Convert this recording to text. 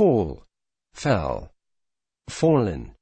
fall, fell, fallen,